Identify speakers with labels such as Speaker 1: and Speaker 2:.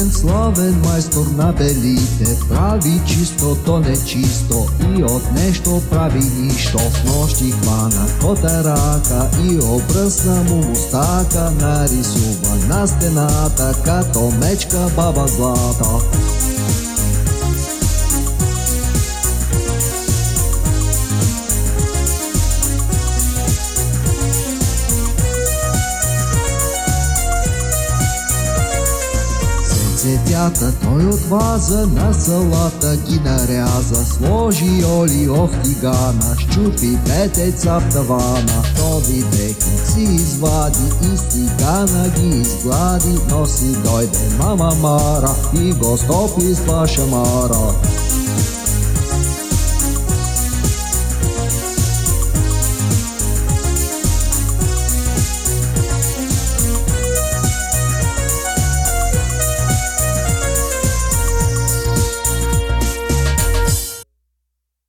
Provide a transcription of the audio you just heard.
Speaker 1: Славен, славен майстор на белите, прави чистото нечисто и от нещо прави нищо. В нощи хвана кота рака и обръсна му мустака, нарисува на стената като мечка баба злата. Цветята той от ваза на салата ги наряза, сложи олио в тигана, щупи петеца в тавана. Този си извади и стигана ги изглади, но си дойде мама Мара и го стопи с пашамара.